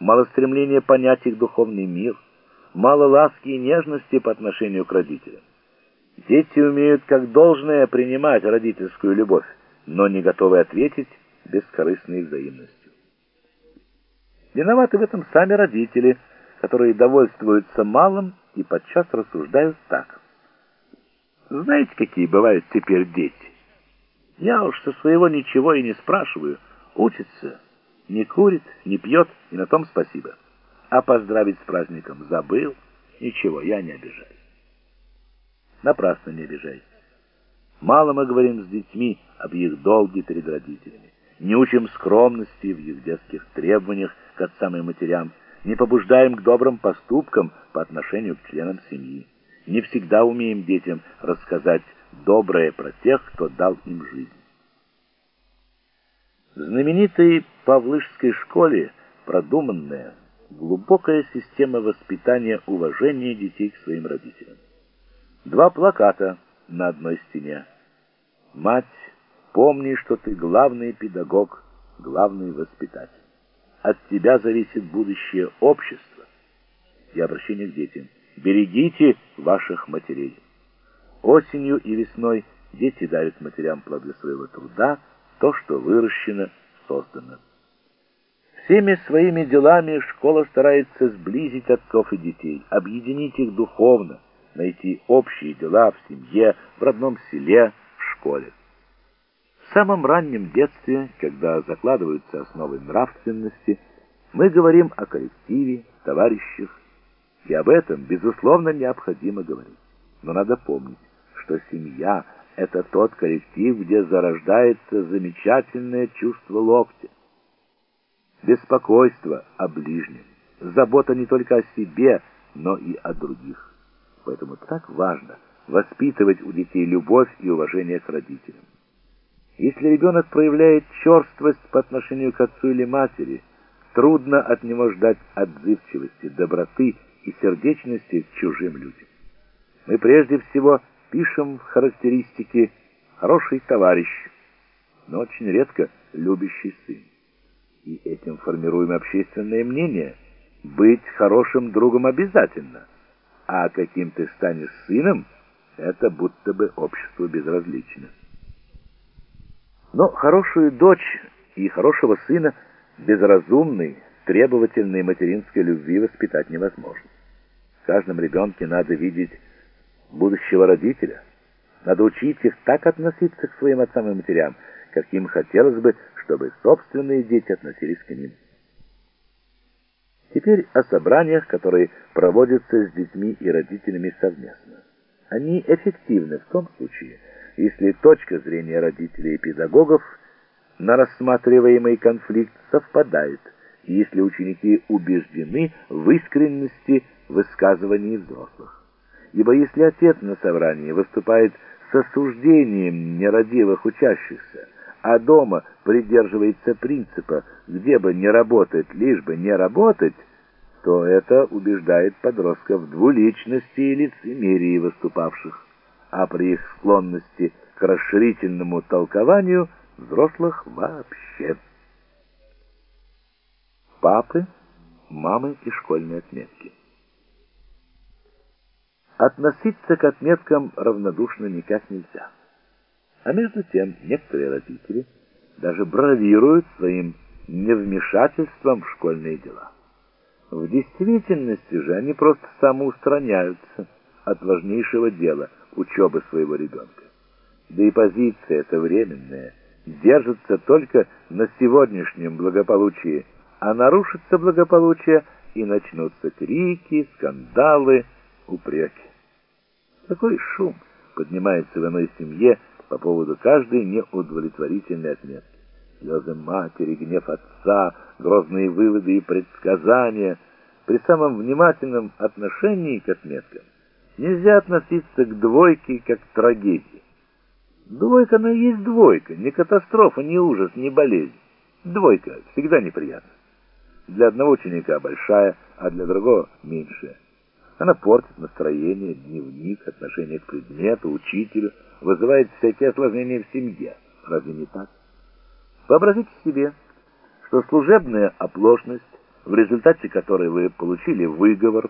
мало стремления понять их духовный мир, мало ласки и нежности по отношению к родителям. Дети умеют как должное принимать родительскую любовь, но не готовы ответить бескорыстной взаимностью. Виноваты в этом сами родители, которые довольствуются малым и подчас рассуждают так. Знаете, какие бывают теперь дети? Я уж со своего ничего и не спрашиваю. Учится, не курит, не пьет, и на том спасибо. А поздравить с праздником забыл. Ничего, я не обижаюсь. Напрасно не обижайтесь. Мало мы говорим с детьми об их долге перед родителями. Не учим скромности в их детских требованиях к отцам и матерям. Не побуждаем к добрым поступкам по отношению к членам семьи. Не всегда умеем детям рассказать доброе про тех, кто дал им жизнь. Знаменитой Павлышской школе продуманная, глубокая система воспитания уважения детей к своим родителям. Два плаката на одной стене. Мать, помни, что ты главный педагог, главный воспитатель. От тебя зависит будущее общества. И обращение к детям. Берегите ваших матерей. Осенью и весной дети дарят матерям плоды своего труда, то, что выращено, создано. Всеми своими делами школа старается сблизить отцов и детей, объединить их духовно, найти общие дела в семье, в родном селе, в школе. В самом раннем детстве, когда закладываются основы нравственности, мы говорим о коллективе, товарищах, и об этом, безусловно, необходимо говорить. Но надо помнить, что семья — это тот коллектив, где зарождается замечательное чувство локтя. Беспокойство о ближнем, забота не только о себе, но и о других. Поэтому так важно воспитывать у детей любовь и уважение к родителям. Если ребенок проявляет черствость по отношению к отцу или матери, трудно от него ждать отзывчивости, доброты и сердечности к чужим людям. Мы прежде всего пишем в характеристике «хороший товарищ», но очень редко «любящий сын». И этим формируем общественное мнение. Быть хорошим другом обязательно, а каким ты станешь сыном, это будто бы обществу безразлично. Но хорошую дочь и хорошего сына безразумной, требовательной материнской любви воспитать невозможно. В каждом ребенке надо видеть будущего родителя. Надо учить их так относиться к своим отцам и матерям, как им хотелось бы, чтобы собственные дети относились к ним. Теперь о собраниях, которые проводятся с детьми и родителями совместно. Они эффективны в том случае, если точка зрения родителей и педагогов на рассматриваемый конфликт совпадает, и если ученики убеждены в искренности высказываний взрослых. Ибо если отец на собрании выступает с осуждением нерадивых учащихся, а дома придерживается принципа «где бы не работать, лишь бы не работать», то это убеждает подростков в двуличности и лицемерии выступавших, а при их склонности к расширительному толкованию взрослых вообще. Папы, мамы и школьные отметки. Относиться к отметкам равнодушно никак нельзя. А между тем некоторые родители даже бравируют своим невмешательством в школьные дела. В действительности же они просто самоустраняются от важнейшего дела учебы своего ребенка. Да и позиция эта временная, держится только на сегодняшнем благополучии, а нарушится благополучие и начнутся крики, скандалы, упреки. Какой шум поднимается в иной семье по поводу каждой неудовлетворительной отметки. Слезы матери, гнев отца, грозные выводы и предсказания. При самом внимательном отношении к отметкам нельзя относиться к двойке как к трагедии. Двойка, и есть двойка, не катастрофа, не ужас, не болезнь. Двойка всегда неприятна. Для одного ученика большая, а для другого меньшая. Она портит настроение, дневник, отношение к предмету, учителю, вызывает всякие осложнения в семье. Разве не так? Вообразите себе, что служебная оплошность в результате которой вы получили выговор